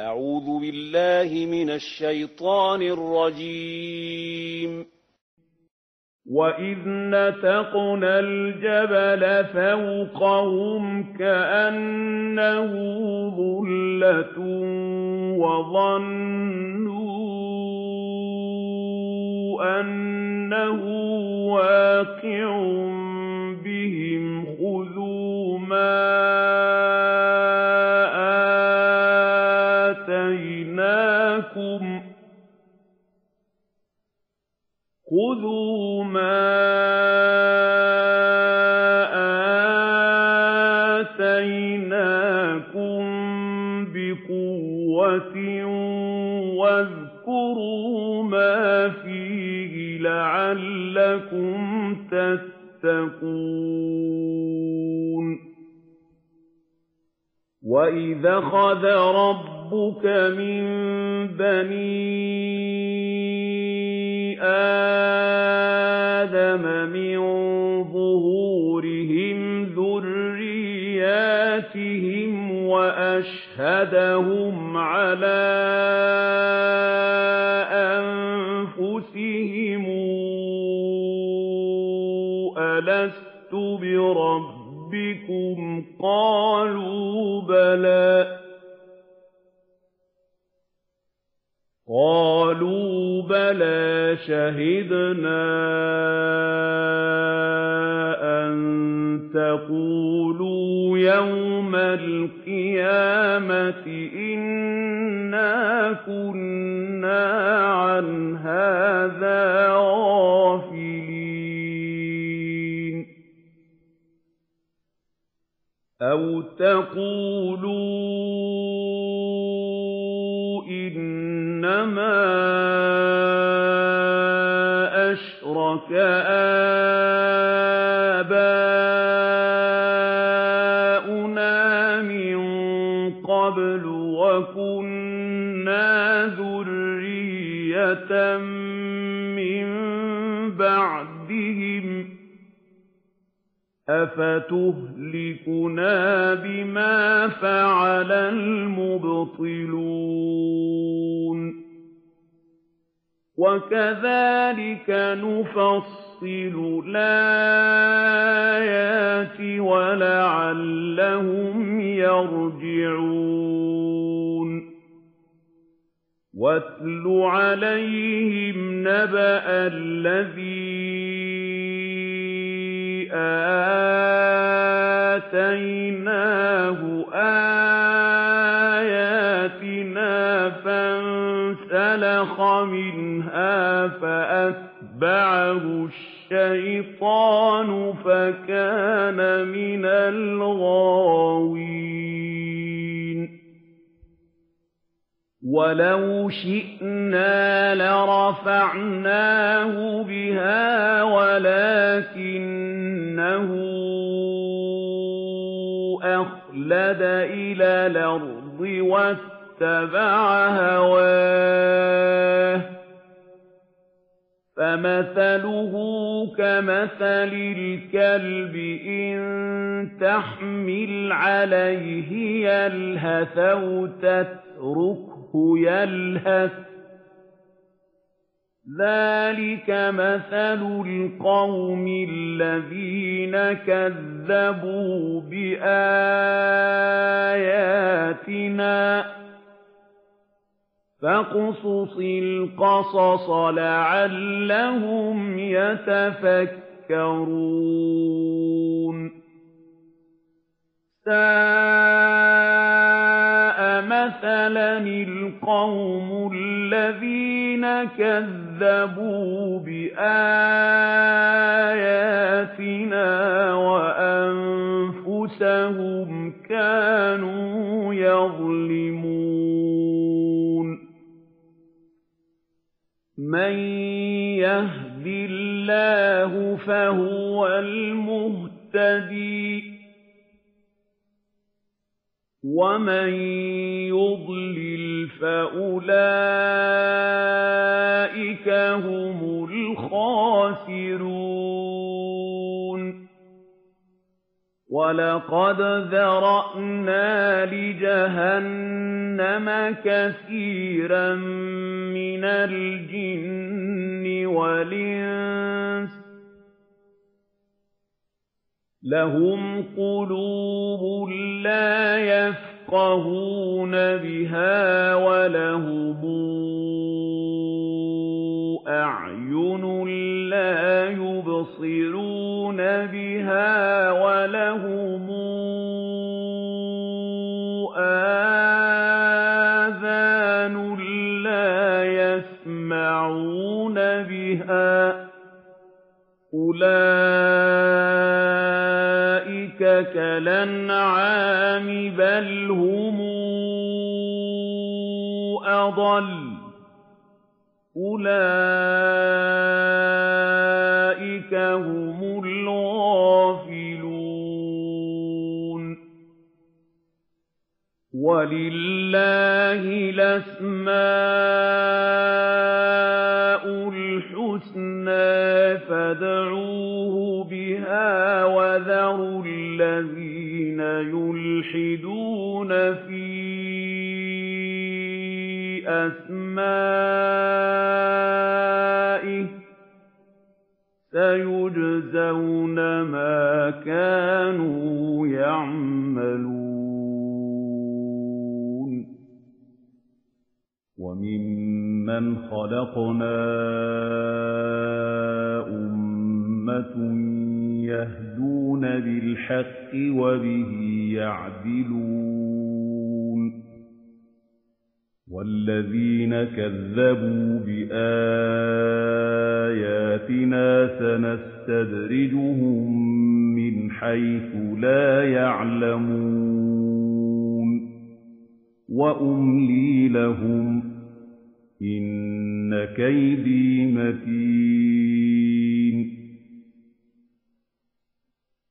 أعوذ بالله من الشيطان الرجيم. وَإِذْ نَتَقْنَا الْجَبَلَ فَوْقَهُمْ كَأَنَّهُ ظُلَّةٌ وَظَنُّوا أَنَّهُ وَاقِعٌ لَعَلَّكُمْ تَتَّقُونَ. وَإِذْ أَخَذَ رَبُّكَ مِن بَنِي آدَمَ مِن ظُهُورِهِمْ ذُرِّيَّاتِهِمْ وَأَشْهَدَهُمْ عَلَىٰ بَلَىٰ أَفَتُهْلِكُنَا بِمَا فَعَلَ الْمُبْطِلُونَ. وَكَذَٰلِكَ نُفَصِّلُ الْآيَاتِ وَلَعَلَّهُمْ يَرْجِعُونَ. وَاتْلُ عَلَيْهِمْ نَبَأَ الَّذِي آتَيْنَاهُ آيَاتِنَا فَانسَلَخَ مِنْهَا فَأَتْبَعَهُ الشَّيْطَانُ فَكَانَ مِنَ الْغَاوِينَ. وَلَوْ شِئْنَا لَرَفَعْنَاهُ بِهَا وَلَٰكِنَّهُ أَخْلَدَ إِلَى الْأَرْضِ وَاتَّبَعَ هَوَاهُ ۚ. فَمَثَلُهُ كَمَثَلِ الْكَلْبِ إِن تَحْمِلْ عَلَيْهِ يَلْهَثْ أَوْ تَتْرُكْهُ يَلْهَث ۚ. ذَٰلِكَ مَثَلُ الْقَوْمِ الَّذِينَ كَذَّبُوا بِآيَاتِنَا ۚ فَاقْصُصِ الْقَصَصَ لَعَلَّهُمْ يَتَفَكَّرُونَ سَاءَ مَثَلًا الْقَوْمُ الَّذِينَ كَذَّبُوا بِآيَاتِنَا وَأَنفُسَهُمْ كَانُوا يَظْلِمُونَ. مَن يَهْدِ اللَّهُ فَهُوَ الْمُهْتَدِي ۖ. وَمَن يُضْلِلْ فَأُولَٰئِكَ هُمُ الْخَاسِرُونَ وَلَقَدْ ذَرَأْنَا لِجَهَنَّمَ كَثِيرًا مِّنَ الْجِنِّ وَالْإِنسِ ۖ لَهُمْ قُلُوبٌ لَّا يَفْقَهُونَ بِهَا وَلَهُمْ أَعْيُنٌ لَّا يُبْصِرُونَ بِهَا وَلَهُمْ آذَانٌ لَّا يَسْمَعُونَ بِهَا ۚ أُولَٰئِكَ كَالْأَنْعَامِ بَلْ هُمْ أَضَلُّ ۚ أُولَٰئِكَ هُمُ الْغَافِلُونَ وَلِلَّهِ الْأَسْمَاءُ الْحُسْنَىٰ فَادْعُوهُ بِهَا ۖ وَذَرُوا الَّذِينَ يُلْحِدُونَ فِي أَسْمَائِهِ ۚ سَيُجْزَوْنَ مَا كَانُوا يَعْمَلُونَ. وَمِمَّنْ خَلَقْنَا أُمَّةٌ يَهْدُونَ بِالْحَقِّ وَبِهِ يَعْدِلُونَ ۚ. وَالَّذِينَ كَذَّبُوا بِآيَاتِنَا سَنَسْتَدْرِجُهُم مِّنْ حَيْثُ لَا يَعْلَمُونَ. وَأُمْلِي لَهُمْ ۚ إِنَّ كَيْدِي مَتِينٌ.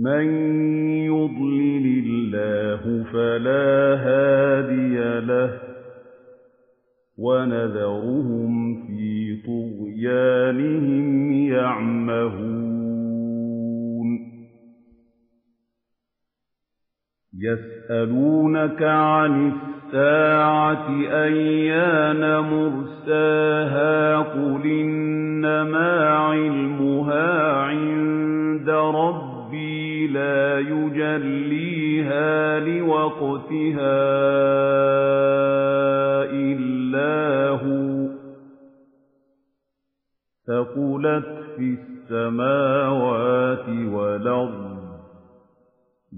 مَن يُضْلِلِ اللَّهُ فَلَا هَادِيَ لَهُ ۚ وَنَذَرُهُمْ فِي طُغْيَانِهِمْ يَعْمَهُونَ يَسْأَلُونَكَ عَنِ السَّاعَةِ أَيَّانَ مُرْسَاهَا ۖ قُلْ إِنَّمَا عِلْمُهَا عِندَ رَبِّي لَا يُجَلِّيهَا لِوَقْتِهَا إِلَّا هُوَ ۚ. ثَقُلَتْ فِي السَّمَاوَاتِ وَالْأَرْضِ ۚ.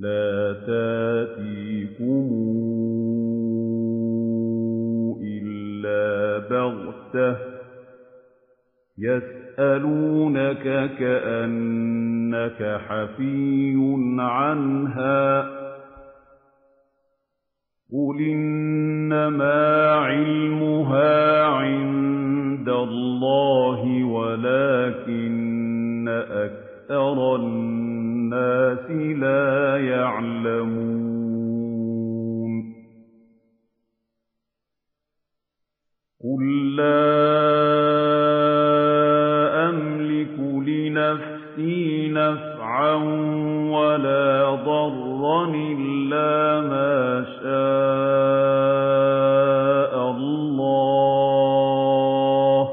لَا تَأْتِيكُمْ إِلَّا بَغْتَةً ۗ. يَسْأَلُونَكَ كَأَنَّكَ حَفِيٌّ عَنْهَا ۖ قُلْ إِنَّمَا عِلْمُهَا عِندَ اللَّهِ وَلَٰكِنَّ أَكْثَرَ النَّاسِ لَا يَعْلَمُونَ قُل لَّا لِنَفْسِي نَفْعًا وَلَا ضَرًّا إِلَّا مَا شَاءَ اللَّهُ ۗ.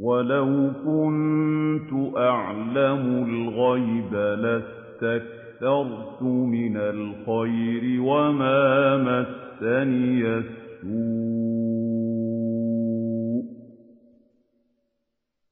وَلَوْ كُنتُ أَعْلَمُ الْغَيْبَ لَاسْتَكْثَرْتُ مِنَ الْخَيْرِ وَمَا مسني السوء.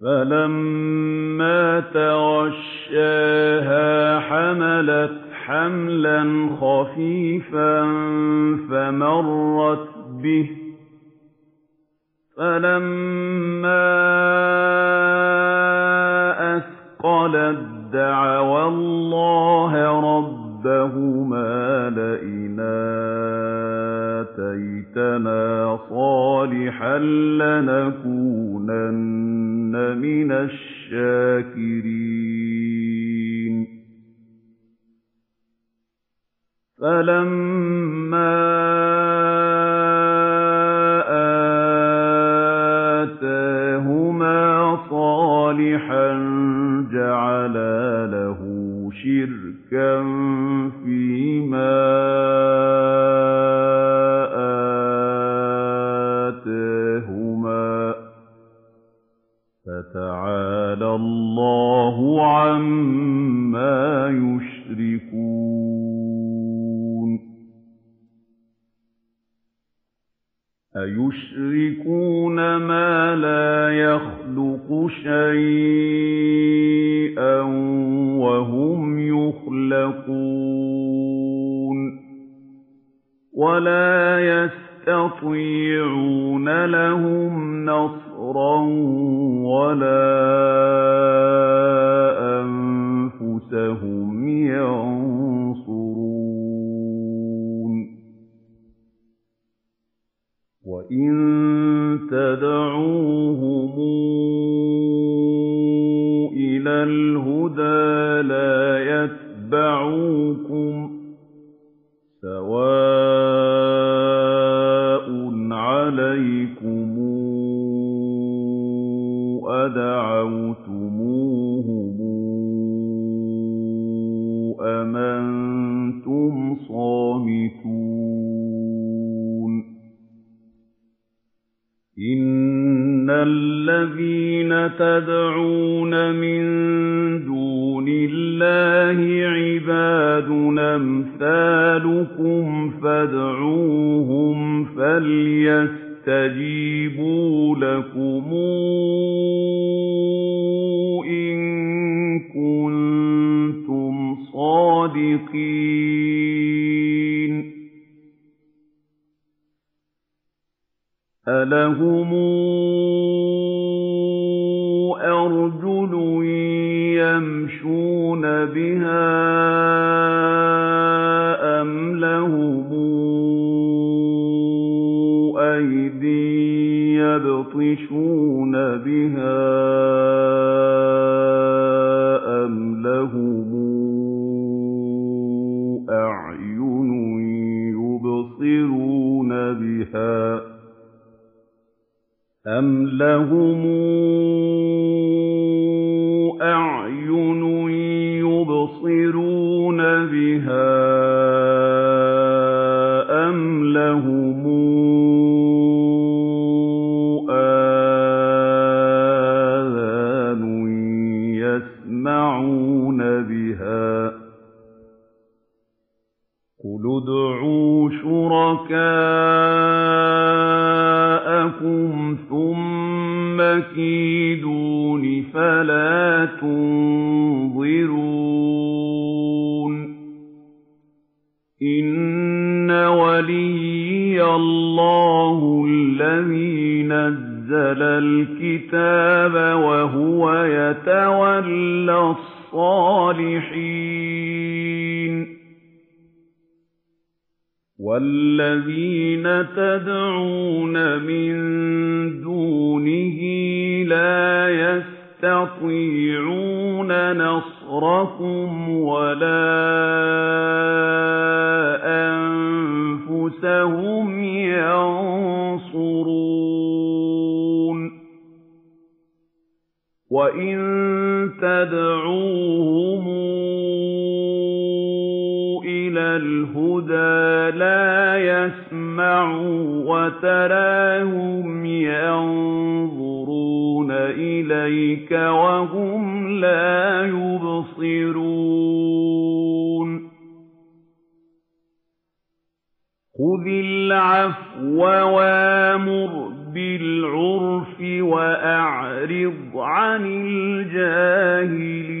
فلما تغشاها حملت حملا خفيفا فمرت به فلما أثقلت دعوى الله ربهما لئن آتيتنا صالحا لنكونن من الشاكرين. فلما آتاهما صالحا جعلا له شركا فيما آتاهما فتعالى الله عما يشركون أَيُشْرِكُونَ مَا لَا يَخْلُقُ شَيْئًا وَهُمْ يُخْلَقُونَ وَلَا يَسْتَطِيعُونَ لَهُمْ نَصْرًا وَلَا أَنفُسَهُمْ يَنصُرُونَ. وَإِن تَدْعُوهُمْ الْهُدَىٰ لَا يَتَّبِعُوكُمْ ۚ سَوَاءٌ عَلَيْكُمْ أَدَعَوْتُمُوهُمْ أَمْ أَنتُمْ صَامِتُونَ إِنَّ الَّذِينَ تَدْعُونَ مِن اللَّهِ عِبَادٌ أَمْثَالُكُمْ فَادْعُوهُمْ فَلْيَسْتَجِيبُوا لَكُمْ إِن كُنتُمْ صَادِقِينَ. أَلَهُمْ قُلِ ادْعُوا شُرَكَاءَكُمْ ثُمَّ كِيدُونِ فَلَا تُنظِرُونِ إِنَّ وَلِيِّيَ اللَّهُ الَّذِي نَزَّلَ الْكِتَابَ وَهُوَ يَتَوَلَّى الصَّالِحِينَ وَالَّذِينَ تَدْعُونَ مِن دُونِهِ لَا يَسْتَطِيعُونَ نَصْرَكُمْ وَلَا أَنفُسَهُمْ يَنصُرُونَ وَإِن تَدْعُوهُمْ الْهُدَىٰ لَا يَسْمَعُوا وَتَرَاهُمْ يَنظُرُونَ إِلَيْكَ وَهُمْ لَا يُبْصِرُونَ. خُذِ الْعَفْوَ وَأْمُرْ بِالْعُرْفِ وَأَعْرِضْ عَنِ الْجَاهِلِينَ.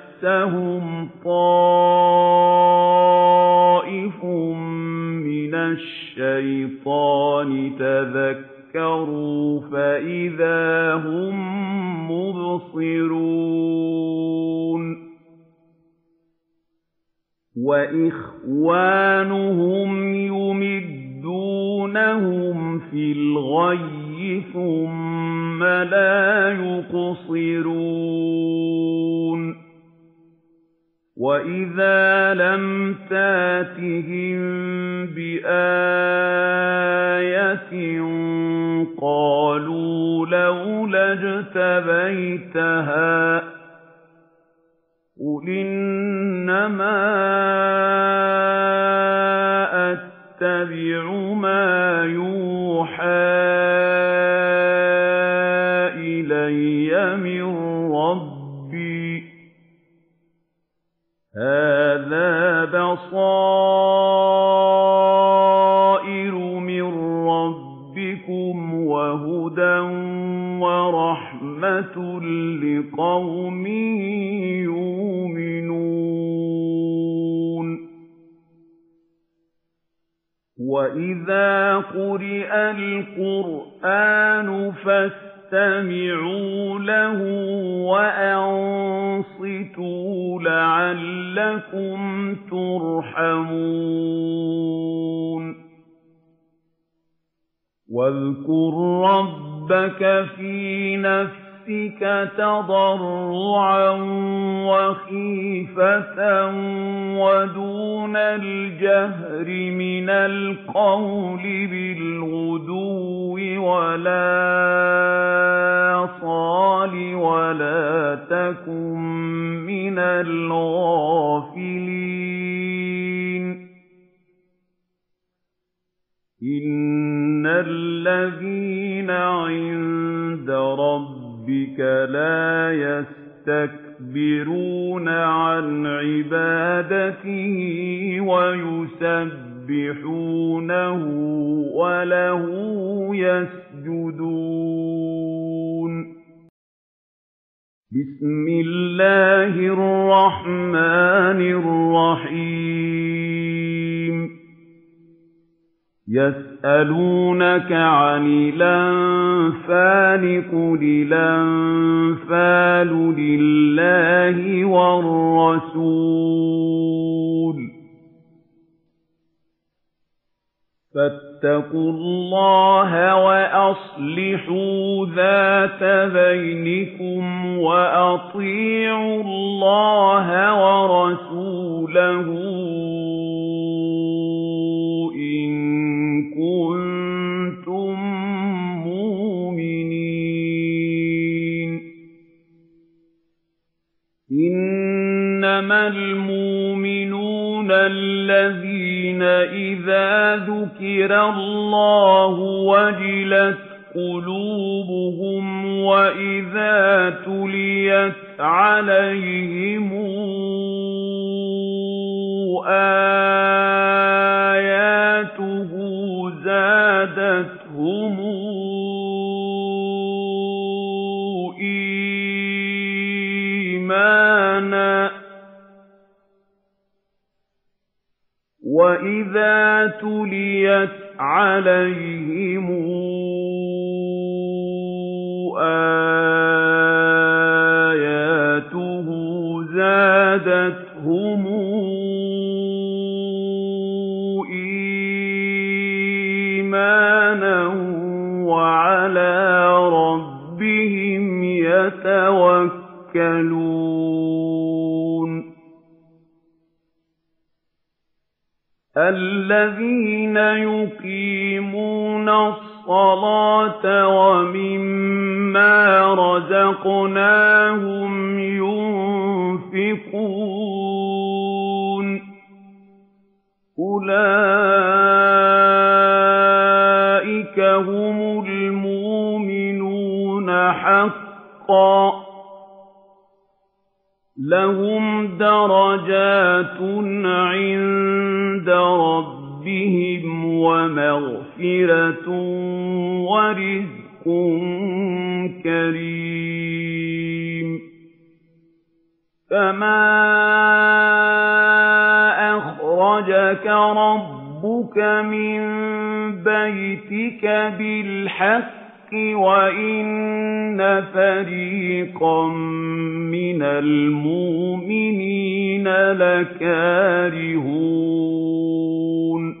طَائِفٌ مِّنَ الشَّيْطَانِ تَذَكَّرُوا فَإِذَا هُم مُّبْصِرُونَ وَإِخْوَانُهُمْ يُمِدُّونَهُمْ فِي الْغَيِّ ثُمَّ لَا يُقْصِرُونَ وَإِذَا لَمْ تَأْتِهِم بِآيَةٍ قَالُوا لَوْلَا اجْتَبَيْتَهَا ۚ قُلْ إِنَّمَا أَتَّبِعُ مَا يُوحَىٰ لِّقَوْمٍ يُؤْمِنُونَ وَإِذَا قُرِئَ الْقُرْآنُ فَاسْتَمِعُوا لَهُ وَأَنصِتُوا لَعَلَّكُمْ تُرْحَمُونَ وَاذْكُر رَّبَّكَ فِي نَفْسِكَ تَضَرُّعًا وَخِيفَةً وَدُونَ الْجَهْرِ مِنَ الْقَوْلِ بِالْغُدُوِّ وَالْآصَالِ وَلَا تَكُن مِّنَ الْغَافِلِينَ. إِنَّ الَّذِينَ عِندَ رَبِّكَ لَا يَسْتَكْبِرُونَ عَنْ عِبَادَتِهِ وَيُسَبِّحُونَهُ وَلَهُ يَسْجُدُونَ بِسْمِ اللَّهِ الرَّحْمَٰنِ الرَّحِيمِ يَسْأَلُونَكَ عَنِ الْأَنفَالِ قُلِ الْأَنفَالُ لِلَّهِ وَالرَّسُولِ ۖ فَاتَّقُوا اللَّهَ وَأَصْلِحُوا ذَاتَ بَيْنِكُمْ وَأَطِيعُوا اللَّهَ وَرَسُولَهُ إِنَّمَا الْمُؤْمِنُونَ الَّذِينَ إِذَا ذُكِرَ اللَّهُ وَجِلَتْ قُلُوبُهُمْ وَإِذَا تُلِيَتْ عَلَيْهِمْ وَإِذَا الصَّلَاةَ وَمِمَّا رَزَقْنَاهُمْ يُنفِقُونَ أُولَٰئِكَ هُمُ الْمُؤْمِنُونَ حَقًّا ۚ لَّهُمْ دَرَجَاتٌ عِندَ رَبِّهِمْ وَمَغْفِرَةٌ وَرِزْقٌ كَرِيمٌ. كَمَا أَخْرَجَكَ رَبُّكَ مِن بَيْتِكَ بِالْحَقِّ وَإِنَّ فَرِيقًا مِّنَ الْمُؤْمِنِينَ لَكَارِهُونَ.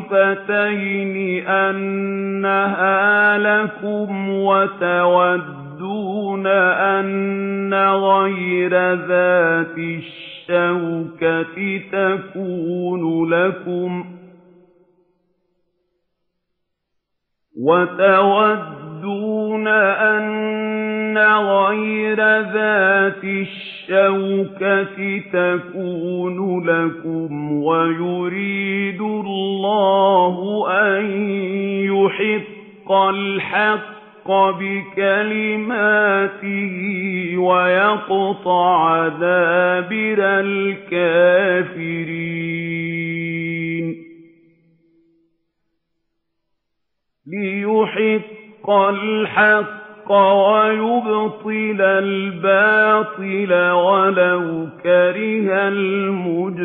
الطَّائِفَتَيْنِ أَنَّهَا لَكُمْ وَتَوَدُّونَ أَنَّ غَيْرَ ذَاتِ الشَّوْكَةِ تَكُونُ لَكُمْ وَتَوَدُّونَ أَنَّ غَيْرَ ذَاتِ الشَّوْكَةِ تَكُونُ لَكُمْ وَيُرِيدُ اللَّهُ أَن يُحِقَّ الْحَقَّ بِكَلِمَاتِهِ وَيَقْطَعَ دَابِرَ الْكَافِرِينَ لِيُحِقَّ الْحَقَّ وَيُبْطِلَ الْبَاطِلَ وَلَوْ كَرِهَ الْمُجْرِمُونَ.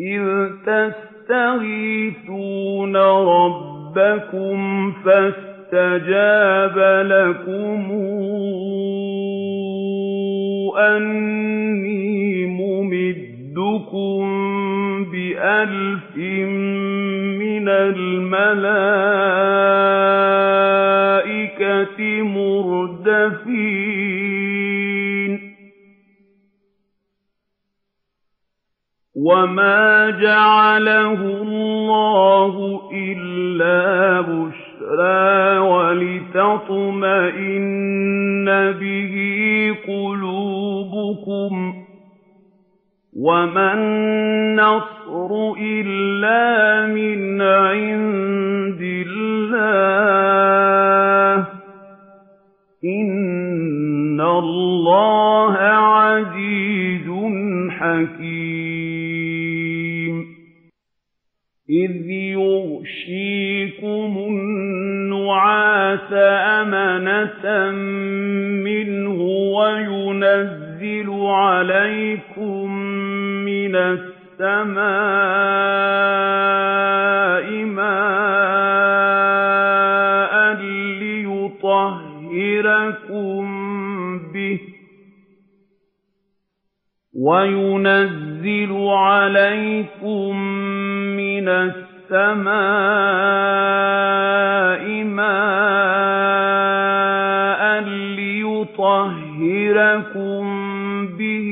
إِذْ تَسْتَغِيثُونَ رَبَّكُمْ فَاسْتَجَابَ لَكُمْ أَنِّي مُمِدُّكُم بِأَلْفٍ مِّنَ الْمَلَائِكَةِ مُرْدَفِينَ وَمَا جَعَلَهُ اللَّهُ إِلَّا بُشْرَىٰ وَلِتَطْمَئِنَّ بِهِ قُلُوبُكُمْ ۚ وَمَا النَّصْرُ إِلَّا مِنْ عِندِ اللَّهِ ۚ إِنَّ اللَّهَ عَزِيزٌ حَكِيمٌ إِذْ يُغْشِيكُمُ النُّعَاسَ أَمَنَةً مِّنْهُ وَيُنَزِّلُ عَلَيْكُم مِّنَ السَّمَاءِ مَاءً لِّيُطَهِّرَكُم بِهِ ۖ وَيُنَزِّلُ عَلَيْكُم مِّنَ السَّمَاءِ مَاءً لِّيُطَهِّرَكُم بِهِ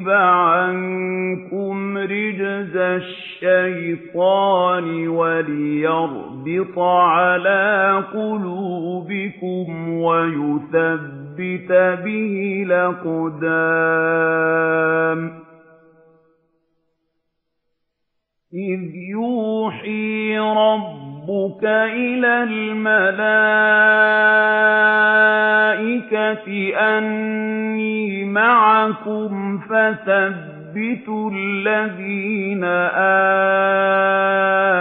وَيُذْهِبَ عَنكُمْ رِجْزَ الشَّيْطَانِ وَلِيَرْبِطَ عَلَىٰ قُلُوبِكُمْ وَيُثَبِّتَ بِهِ الْأَقْدَامَ إِذْ يُوحِي رَبُّكَ إِلَى الْمَلَائِكَةِ أَنِّي مَعَكُمْ فَثَبِّتُوا الَّذِينَ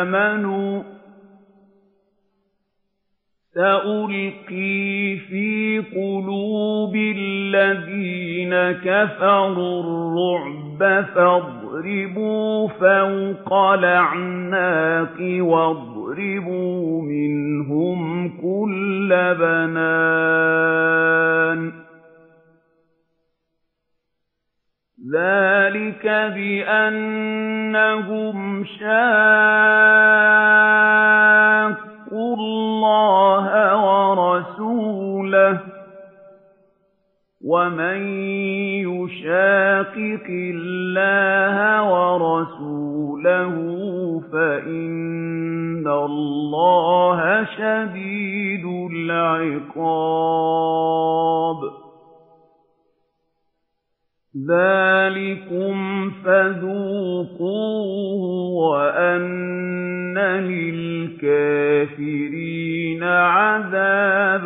آمَنُوا ۚ سَأُلْقِي فِي قُلُوبِ الَّذِينَ كَفَرُوا الرُّعْبَ فَاضْرِبُوا فَوْقَ الْأَعْنَاقِ وَاضْرِبُوا مِنْهُمْ كُلَّ بَنَانٍ. ذَٰلِكَ بِأَنَّهُمْ شَاقُّوا وَمَن يُشَاقِقِ اللَّهَ وَرَسُولَهُ فَإِنَّ اللَّهَ شَدِيدُ الْعِقَابِ ذَٰلِكُمْ فَذُوقُوهُ وَأَنَّ لِلْكَافِرِينَ عَذَابَ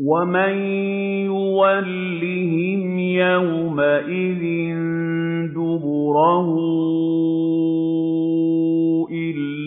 وَمَن يُوَلِّهِمْ يَوْمَئِذٍ دُبُرَهُ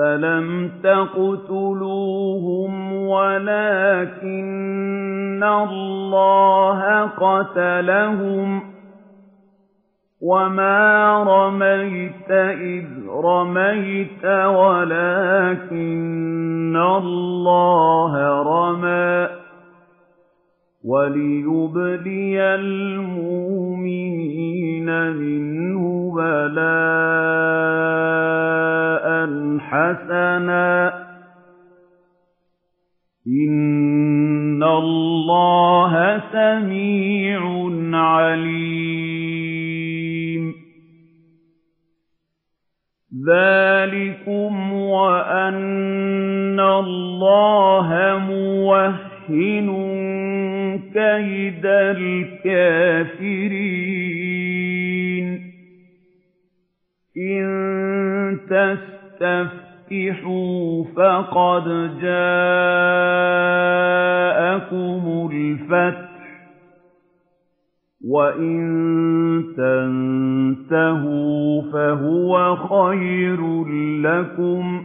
فَلَمْ تَقْتُلُوهُمْ وَلَٰكِنَّ اللَّهَ قَتَلَهُمْ ۚ وَمَا رَمَيْتَ إِذْ رَمَيْتَ وَلَٰكِنَّ اللَّهَ رَمَىٰ ۚ وَلِيُبْلِيَ الْمُؤْمِنِينَ مِنْهُ بَلَاءً حَسَنًا ۚ. إِنَّ اللَّهَ سَمِيعٌ عَلِيمٌ. ذَٰلِكُمْ وَأَنَّ اللَّهَ مُوَهِّنٌ كَيْدَ الْكَافِرِينَ. إِن تَسْتَفْتِحُوا فَقَدْ جَاءَكُمُ الْفَتْحُ ۖ وَإِن تَنتَهُوا فَهُوَ خَيْرٌ لَّكُمْ ۖ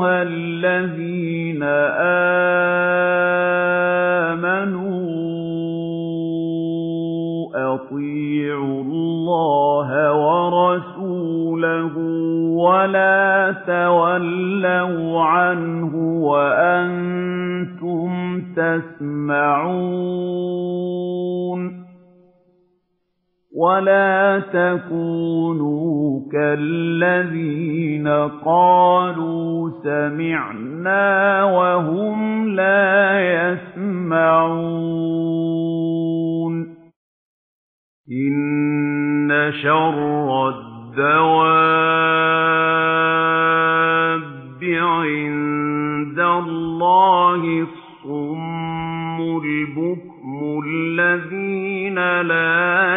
أَيُّهَا الَّذِينَ آمَنُوا أَطِيعُوا اللَّهَ وَرَسُولَهُ وَلَا تَوَلَّوْا عَنْهُ وَأَنتُمْ تَسْمَعُونَ وَلَا تَكُونُوا كَالَّذِينَ قَالُوا سَمِعْنَا وَهُمْ لَا يَسْمَعُونَ إِنَّ شَرَّ الدَّوَابِّ عِندَ اللَّهِ الصُّمُّ الْبُكْمُ الَّذِينَ لَا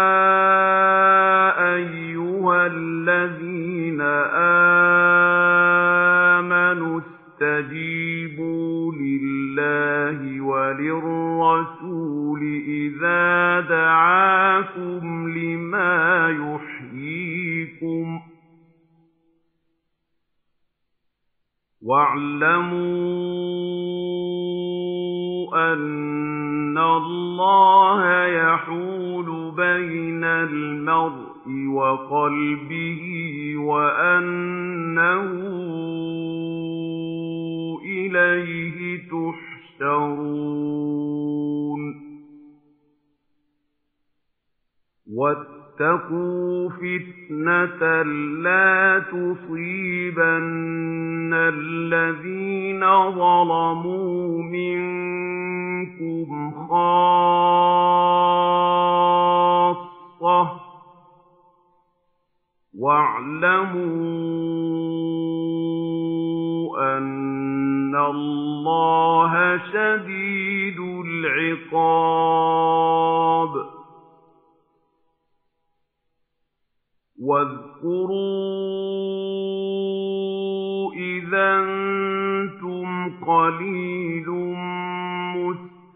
أَيُّهَا الَّذِينَ آمَنُوا اسْتَجِيبُوا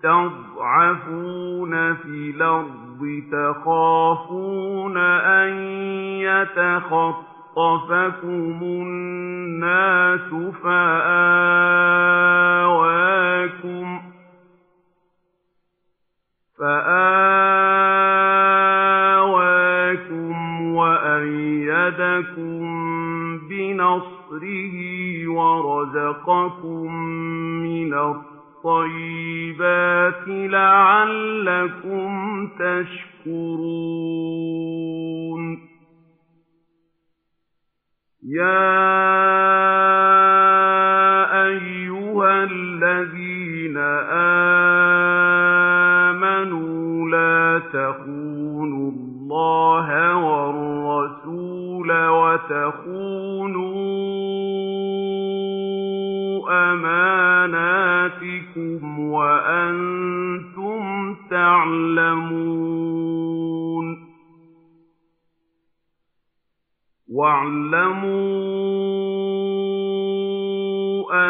مُّسْتَضْعَفُونَ فِي الْأَرْضِ تَخَافُونَ أَن يَتَخَطَّفَكُمُ النَّاسُ فَآوَاكُمْ وَأَيَّدَكُم بِنَصْرِهِ وَرَزَقَكُم مِّنَ الطَّيِّبَاتِ لَعَلَّكُمْ تَشْكُرُونَ. يَا تَعْلَمُونَ. وَاعْلَمُوا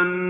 أَنَّمَا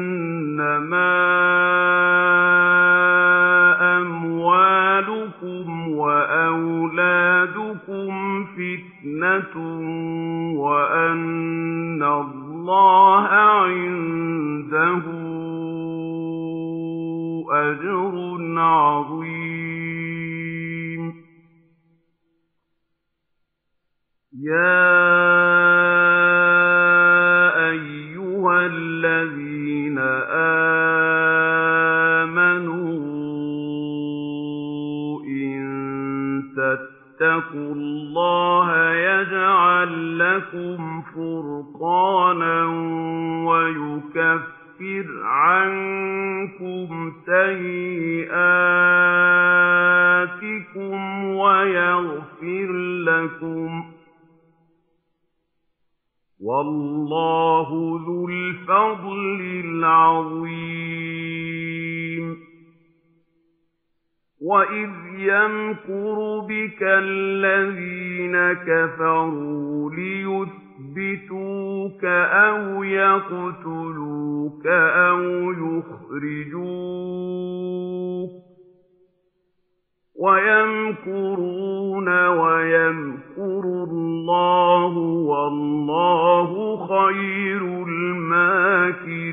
وَيَمْكُرُونَ وَيَمْكُرُ اللَّهُ ۖ وَاللَّهُ خَيْرُ الْمَاكِرِينَ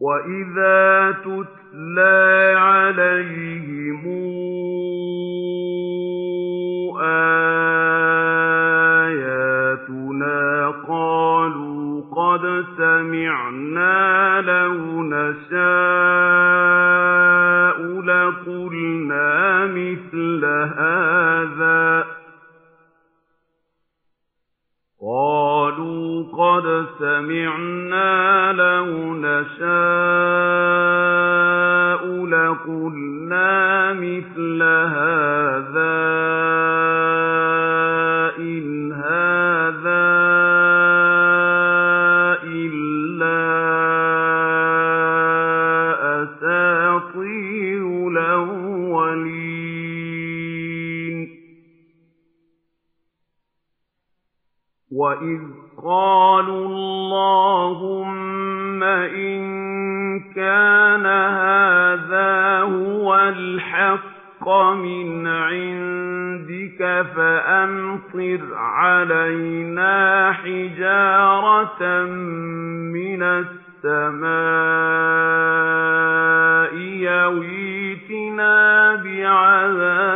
وَإِذَا تُتْلَىٰ عَلَيْهِمْ آيَاتُنَا قَالُوا قَدْ سَمِعْنَا لَوْ سَمِعْنَا لَوْ نَشَاءُ لَقُلْنَا مِثْلَ هَٰذَا ۚ كَانَ هَٰذَا هُوَ الْحَقَّ مِنْ عِندِكَ فَأَمْطِرْ عَلَيْنَا حِجَارَةً مِّنَ السَّمَاءِ أَوِ ائْتِنَا بِعَذَابٍ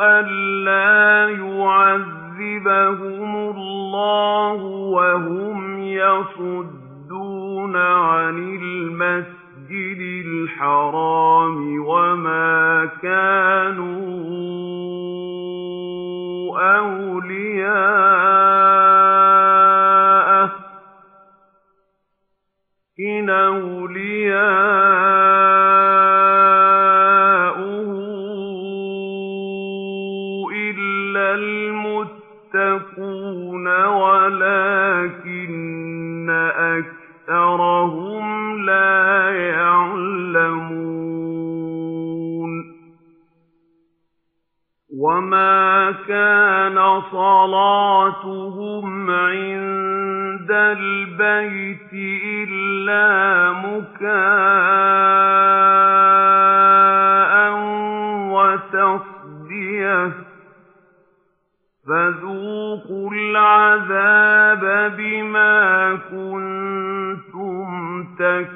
أَلَّا يُعَذِّبَهُمُ اللَّهُ وَهُمْ يَصُدُّونَ عَنِ الْمَسْجِدِ الْحَرَامِ وَمَا كَانُوا أَوْلِيَاءَهُ ۚ إِنْ أَوْلِيَاؤُهُ صَلَاتُهُمْ عِندَ الْبَيْتِ إِلَّا مُكَاءً وَتَصْدِيَةً ۚ. فَذُوقُوا الْعَذَابَ بِمَا كُنتُمْ تَكْفُرُونَ.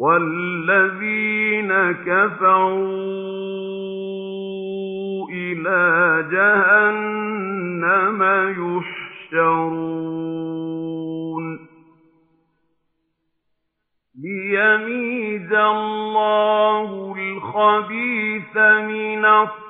وَالَّذِينَ كَفَرُوا إِلَىٰ جَهَنَّمَ يُحْشَرُونَ لِيَمِيزَ اللَّهُ الْخَبِيثَ مِنَ الطَّيِّبِ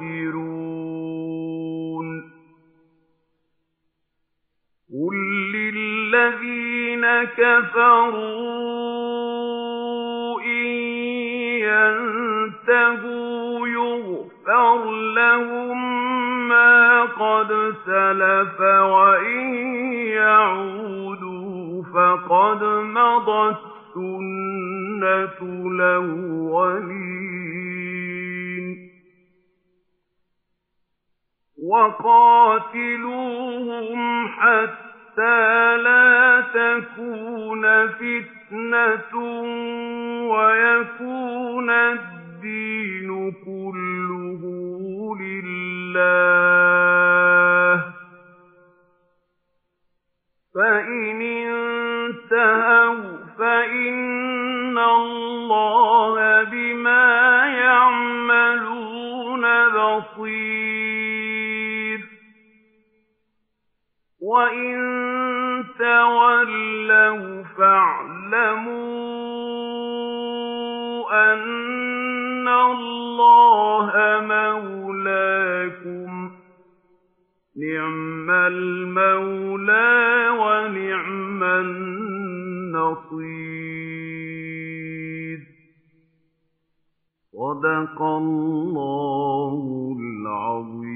لِّلَّذِينَ كَفَرُوا إِن يَنتَهُوا يُغْفَرْ لَهُم مَّا قَدْ سَلَفَ وَإِن يَعُودُوا فَقَدْ مَضَتْ سُنَّتُ الْأَوَّلِينَ. وَقَاتِلُوهُمْ حَتَّىٰ حَتَّى لَا تَكُونَ فِتْنَةٌ وَيَكُونَ الدِّينُ كُلُّهُ لِلَّهِ فَإِنِ انتهوا فَإِنَّ اللَّهَ بِمَا يَعْمَلُونَ بَصِيرٌ وَإِن تَوَلَّوْا فَاعْلَمُوا أَنَّ اللَّهَ مَوْلَاكُمْ نِعْمَ الْمَوْلَى وَنِعْمَ النَّصِيرُ صَدَقَ اللَّهُ الْعَظِيمُ